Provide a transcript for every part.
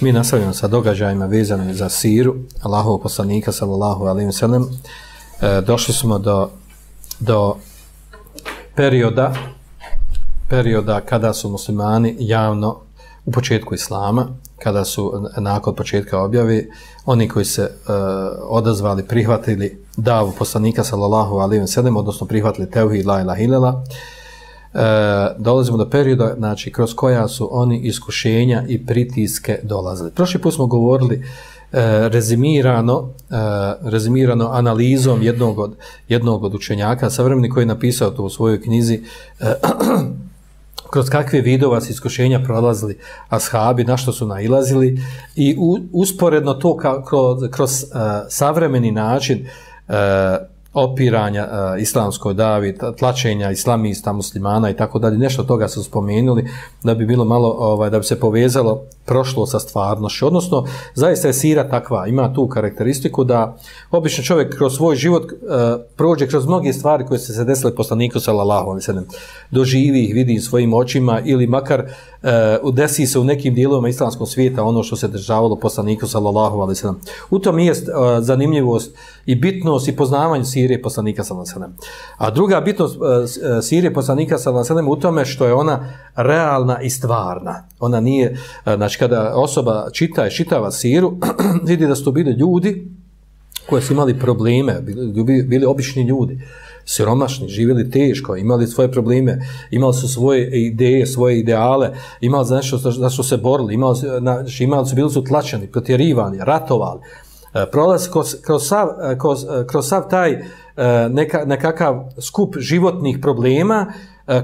Mi nastavljamo sa događajima vezanim za siru Allahov poslanika sallallahu alaihi ve. E, došli smo do do perioda perioda kada su muslimani javno u početku islama, kada su nakon početka objave, oni koji se e, odazvali, prihvatili davu poslanika sallallahu alaihi ve odnosno prihvatili tevhi la ilaha ilala, e, dolazimo do perioda znači, kroz koja su oni iskušenja i pritiske dolazili. Prošli put smo govorili e, rezimirano, e, rezimirano analizom jednog od, jednog od učenjaka, savremeni koji je napisao to u svojoj knjizi, e, kroz kakve vidova su iskušenja prolazili ashabi, na što su nailazili i u, usporedno to ka, kroz, kroz uh, savremeni način uh, opiranja e, uh, islamskoj davi, tlačenja islamista, muslimana i tako dalje, nešto toga su spomenuli da bi bilo malo, ovaj, da bi se povezalo prošlo sa stvarnošću. Odnosno, zaista je sira takva, ima tu karakteristiku da obično čovjek kroz svoj život uh, prođe kroz mnoge stvari koje se se desile poslaniku sallallahu alaihi sallam. Doživi ih, vidi svojim očima ili makar uh, desi se u nekim dijelovima islamskog svijeta ono što se državalo poslaniku sallallahu alaihi sallam. U tom je uh, zanimljivost i bitnost i poznavanje sire poslanika sallallahu. A druga bitnost e, e, sire poslanika sallallahu u tome što je ona realna i stvarna. Ona nije, e, znači kada osoba čita i čitava siru, vidi da su to bili ljudi koji su imali probleme, bili, bili obični ljudi, siromašni, živjeli teško, imali svoje probleme, imali su svoje ideje, svoje ideale, imali za nešto da što se borili, imali, znači, imali su, bili su tlačeni, protjerivani, ratovali. E, Prolaz kroz, kroz, sav, e, kroz, e, kroz sav taj neka, nekakav skup životnih problema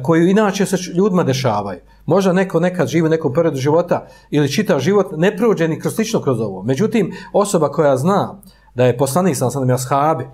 koji inače se ljudima dešavaju. Možda neko nekad živi u nekom periodu života ili čitav život ne kroz slično kroz ovo. Međutim, osoba koja zna da je poslanik sam sam ashabi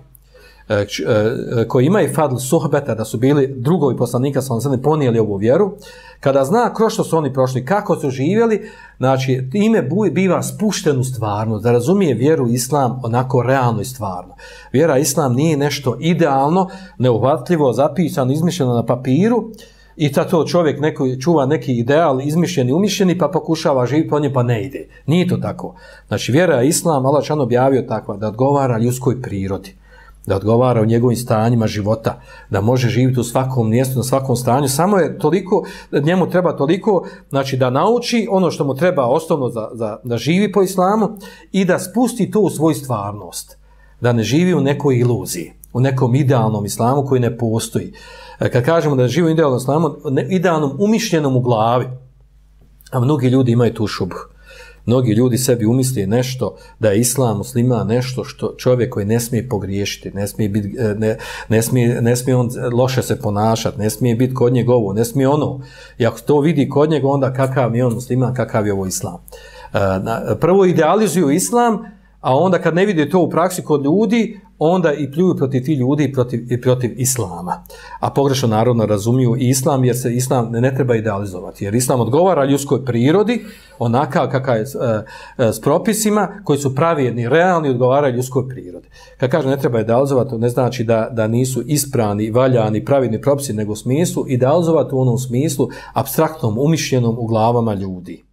E, e, koji imaju fadl suhbeta da su bili drugovi poslanika sa onim ponijeli ovu vjeru, kada zna kroz što su oni prošli, kako su živjeli, znači ime biva spušten u stvarno, da razumije vjeru islam onako realno i stvarno. Vjera islam nije nešto idealno, neuhvatljivo, zapisano, izmišljeno na papiru, I ta to čovjek neko, čuva neki ideal izmišljeni, umišljeni, pa pokušava živjeti po njemu pa ne ide. Nije to tako. Znači, vjera je islam, Allah čan objavio takva, da odgovara ljudskoj prirodi, da odgovara u njegovim stanjima života, da može živjeti u svakom mjestu, na svakom stanju. Samo je toliko, njemu treba toliko, znači da nauči ono što mu treba osnovno za, za, da živi po islamu i da spusti to u svoju stvarnost. Da ne živi u nekoj iluziji, u nekom idealnom islamu koji ne postoji. E, kad kažemo da živo idealno islamu, idealnom umišljenom u glavi, a mnogi ljudi imaju tu šubu. Mnogi ljudi sebi umisli nešto da je islam muslima nešto što čovjek koji ne smije pogriješiti, ne smije, biti, e, ne, ne, smije, ne smije on loše se ponašati, ne smije biti kod njega ovo, ne smije ono. I ako to vidi kod njega, onda kakav je on musliman, kakav je ovo islam. E, prvo idealizuju islam, a onda kad ne vide to u praksi kod ljudi, onda i pljuju protiv ti ljudi i protiv, i protiv islama. A pogrešno narodno razumiju islam jer se islam ne, ne treba idealizovati. Jer islam odgovara ljudskoj prirodi onaka kakav je e, e, s propisima koji su pravijedni, realni odgovaraju ljudskoj prirodi. Kad kaže ne treba idealizovati, to ne znači da, da nisu isprani, valjani, pravidni propisi, nego u smislu idealizovati u onom smislu abstraktnom, umišljenom u glavama ljudi.